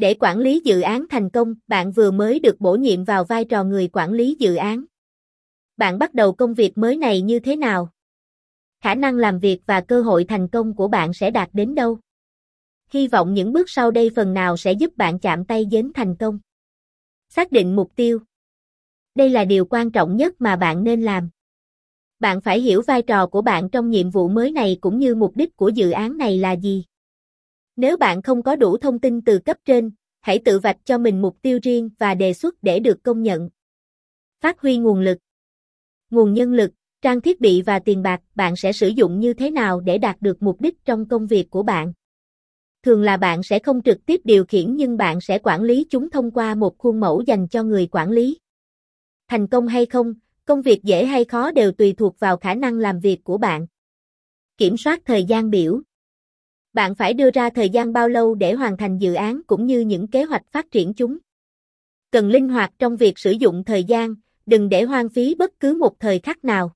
Để quản lý dự án thành công, bạn vừa mới được bổ nhiệm vào vai trò người quản lý dự án. Bạn bắt đầu công việc mới này như thế nào? Khả năng làm việc và cơ hội thành công của bạn sẽ đạt đến đâu? Hy vọng những bước sau đây phần nào sẽ giúp bạn chạm tay đến thành công. Xác định mục tiêu. Đây là điều quan trọng nhất mà bạn nên làm. Bạn phải hiểu vai trò của bạn trong nhiệm vụ mới này cũng như mục đích của dự án này là gì. Nếu bạn không có đủ thông tin từ cấp trên, hãy tự vạch cho mình mục tiêu riêng và đề xuất để được công nhận. Phát huy nguồn lực. Nguồn nhân lực, trang thiết bị và tiền bạc bạn sẽ sử dụng như thế nào để đạt được mục đích trong công việc của bạn. Thường là bạn sẽ không trực tiếp điều khiển nhưng bạn sẽ quản lý chúng thông qua một khuôn mẫu dành cho người quản lý. Thành công hay không, công việc dễ hay khó đều tùy thuộc vào khả năng làm việc của bạn. Kiểm soát thời gian biểu bạn phải đưa ra thời gian bao lâu để hoàn thành dự án cũng như những kế hoạch phát triển chúng. Cần linh hoạt trong việc sử dụng thời gian, đừng để hoang phí bất cứ một thời khắc nào.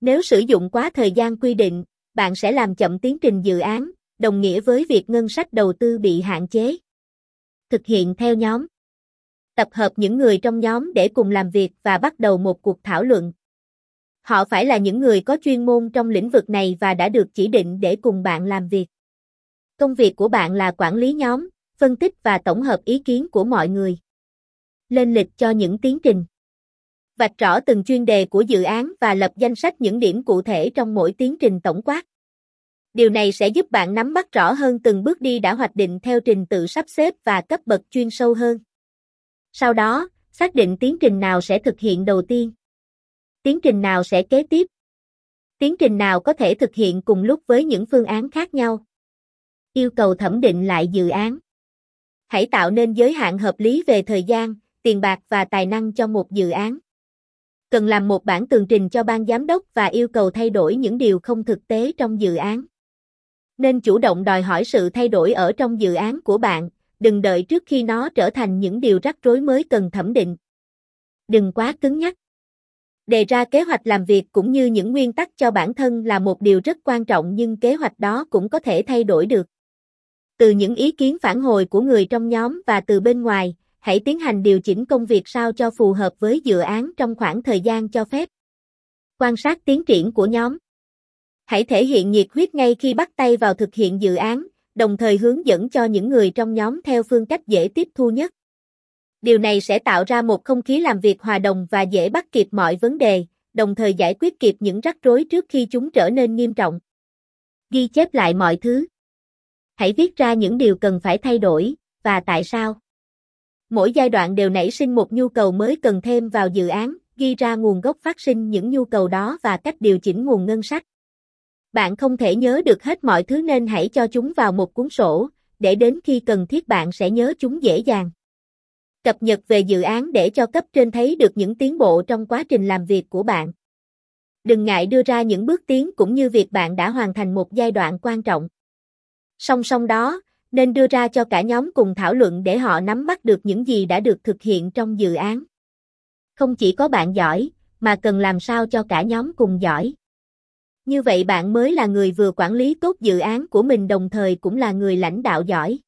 Nếu sử dụng quá thời gian quy định, bạn sẽ làm chậm tiến trình dự án, đồng nghĩa với việc ngân sách đầu tư bị hạn chế. Thực hiện theo nhóm. Tập hợp những người trong nhóm để cùng làm việc và bắt đầu một cuộc thảo luận. Họ phải là những người có chuyên môn trong lĩnh vực này và đã được chỉ định để cùng bạn làm việc. Công việc của bạn là quản lý nhóm, phân tích và tổng hợp ý kiến của mọi người. Lên lịch cho những tiến trình. Vạch rõ từng chuyên đề của dự án và lập danh sách những điểm cụ thể trong mỗi tiến trình tổng quát. Điều này sẽ giúp bạn nắm bắt rõ hơn từng bước đi đã hoạch định theo trình tự sắp xếp và cấp bậc chuyên sâu hơn. Sau đó, xác định tiến trình nào sẽ thực hiện đầu tiên. Tiến trình nào sẽ kế tiếp. Tiến trình nào có thể thực hiện cùng lúc với những phương án khác nhau yêu cầu thẩm định lại dự án. Hãy tạo nên giới hạn hợp lý về thời gian, tiền bạc và tài năng cho một dự án. Cần làm một bản tường trình cho ban giám đốc và yêu cầu thay đổi những điều không thực tế trong dự án. Nên chủ động đòi hỏi sự thay đổi ở trong dự án của bạn, đừng đợi trước khi nó trở thành những điều rắc rối mới cần thẩm định. Đừng quá cứng nhắc. Đề ra kế hoạch làm việc cũng như những nguyên tắc cho bản thân là một điều rất quan trọng nhưng kế hoạch đó cũng có thể thay đổi được. Từ những ý kiến phản hồi của người trong nhóm và từ bên ngoài, hãy tiến hành điều chỉnh công việc sao cho phù hợp với dự án trong khoảng thời gian cho phép. Quan sát tiến triển của nhóm. Hãy thể hiện nhiệt huyết ngay khi bắt tay vào thực hiện dự án, đồng thời hướng dẫn cho những người trong nhóm theo phương cách dễ tiếp thu nhất. Điều này sẽ tạo ra một không khí làm việc hòa đồng và dễ bắt kịp mọi vấn đề, đồng thời giải quyết kịp những rắc rối trước khi chúng trở nên nghiêm trọng. Ghi chép lại mọi thứ hãy viết ra những điều cần phải thay đổi, và tại sao. Mỗi giai đoạn đều nảy sinh một nhu cầu mới cần thêm vào dự án, ghi ra nguồn gốc phát sinh những nhu cầu đó và cách điều chỉnh nguồn ngân sách. Bạn không thể nhớ được hết mọi thứ nên hãy cho chúng vào một cuốn sổ, để đến khi cần thiết bạn sẽ nhớ chúng dễ dàng. Cập nhật về dự án để cho cấp trên thấy được những tiến bộ trong quá trình làm việc của bạn. Đừng ngại đưa ra những bước tiến cũng như việc bạn đã hoàn thành một giai đoạn quan trọng. Song song đó, nên đưa ra cho cả nhóm cùng thảo luận để họ nắm bắt được những gì đã được thực hiện trong dự án. Không chỉ có bạn giỏi, mà cần làm sao cho cả nhóm cùng giỏi. Như vậy bạn mới là người vừa quản lý tốt dự án của mình đồng thời cũng là người lãnh đạo giỏi.